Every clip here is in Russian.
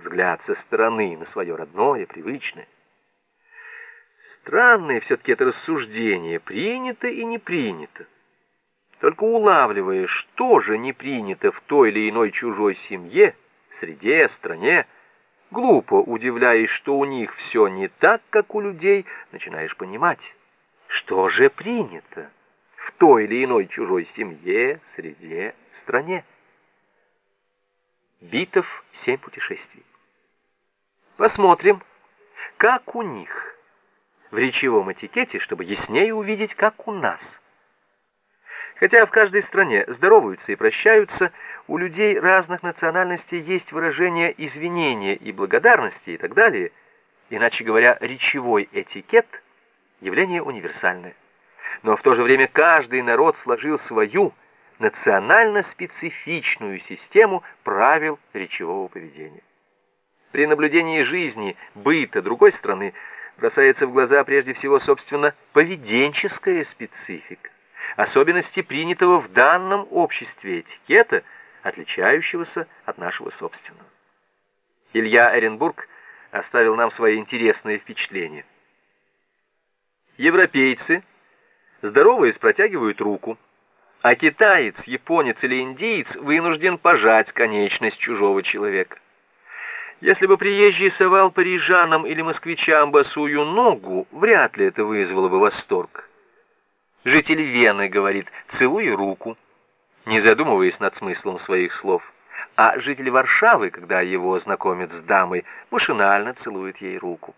взгляд со стороны на свое родное, привычное. Странное все-таки это рассуждение, принято и не принято. Только улавливая, что же не принято в той или иной чужой семье, среде, стране, глупо удивляясь, что у них все не так, как у людей, начинаешь понимать, что же принято в той или иной чужой семье, среде, стране. Битов «Семь путешествий». Посмотрим, как у них в речевом этикете, чтобы яснее увидеть, как у нас. Хотя в каждой стране здороваются и прощаются, у людей разных национальностей есть выражение извинения и благодарности и так далее. Иначе говоря, речевой этикет – явление универсальное. Но в то же время каждый народ сложил свою национально-специфичную систему правил речевого поведения. При наблюдении жизни, быта другой страны бросается в глаза прежде всего, собственно, поведенческая специфика, особенности принятого в данном обществе этикета, отличающегося от нашего собственного. Илья Эренбург оставил нам свои интересные впечатления. Европейцы, здороваясь, протягивают руку, а китаец, японец или индиец вынужден пожать конечность чужого человека. Если бы приезжий совал парижанам или москвичам босую ногу, вряд ли это вызвало бы восторг. Житель Вены говорит «целуй руку», не задумываясь над смыслом своих слов. А житель Варшавы, когда его знакомят с дамой, машинально целует ей руку.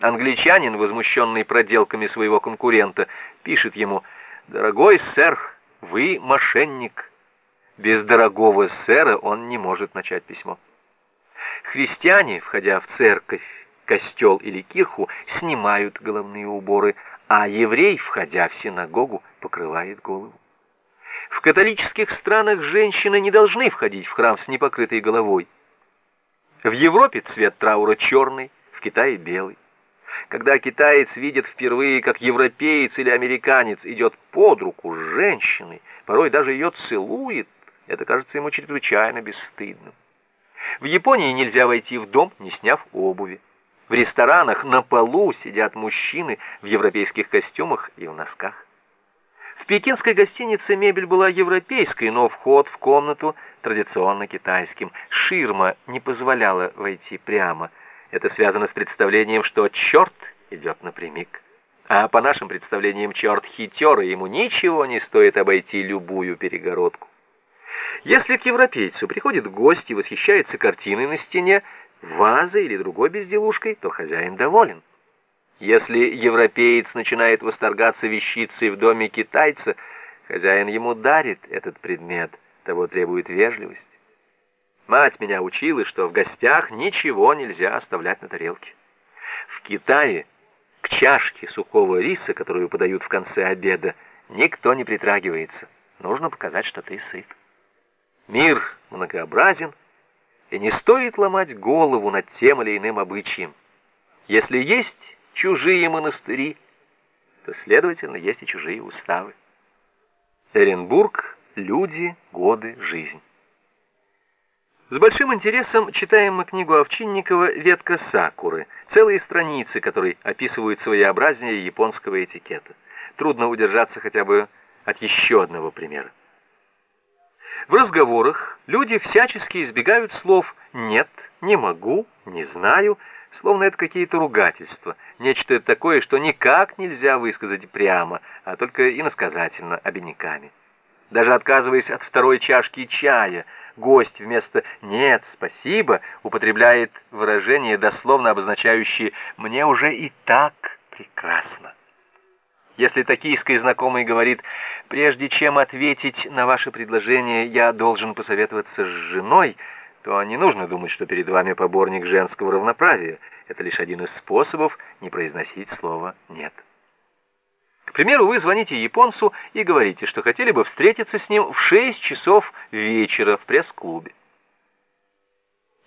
Англичанин, возмущенный проделками своего конкурента, пишет ему «Дорогой сэр, вы мошенник». Без дорогого сэра он не может начать письмо. Христиане, входя в церковь, костел или кирху, снимают головные уборы, а еврей, входя в синагогу, покрывает голову. В католических странах женщины не должны входить в храм с непокрытой головой. В Европе цвет траура черный, в Китае белый. Когда китаец видит впервые, как европеец или американец идет под руку с женщиной, порой даже ее целует, это кажется ему чрезвычайно бесстыдным. В Японии нельзя войти в дом, не сняв обуви. В ресторанах на полу сидят мужчины в европейских костюмах и в носках. В пекинской гостинице мебель была европейской, но вход в комнату традиционно китайским. Ширма не позволяла войти прямо. Это связано с представлением, что черт идет напрямик. А по нашим представлениям черт хитер, и ему ничего не стоит обойти любую перегородку. Если к европейцу приходит гость и восхищается картиной на стене, вазой или другой безделушкой, то хозяин доволен. Если европеец начинает восторгаться вещицей в доме китайца, хозяин ему дарит этот предмет, того требует вежливость. Мать меня учила, что в гостях ничего нельзя оставлять на тарелке. В Китае к чашке сухого риса, которую подают в конце обеда, никто не притрагивается. Нужно показать, что ты сыт. Мир многообразен, и не стоит ломать голову над тем или иным обычаем. Если есть чужие монастыри, то, следовательно, есть и чужие уставы. Эренбург, люди, годы, жизнь. С большим интересом читаем мы книгу Овчинникова «Ветка сакуры», целые страницы, которые описывают своеобразие японского этикета. Трудно удержаться хотя бы от еще одного примера. В разговорах люди всячески избегают слов «нет», «не могу», «не знаю», словно это какие-то ругательства, нечто такое, что никак нельзя высказать прямо, а только иносказательно, обиняками. Даже отказываясь от второй чашки чая, гость вместо «нет, спасибо» употребляет выражение, дословно обозначающее «мне уже и так прекрасно». Если токийский знакомый говорит, прежде чем ответить на ваше предложение, я должен посоветоваться с женой, то не нужно думать, что перед вами поборник женского равноправия. Это лишь один из способов не произносить слово «нет». К примеру, вы звоните японцу и говорите, что хотели бы встретиться с ним в 6 часов вечера в пресс-клубе.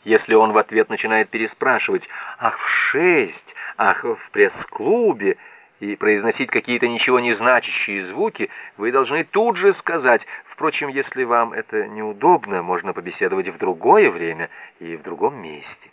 Если он в ответ начинает переспрашивать «Ах, в шесть! Ах, в пресс-клубе!» И произносить какие-то ничего не значащие звуки, вы должны тут же сказать. Впрочем, если вам это неудобно, можно побеседовать в другое время и в другом месте.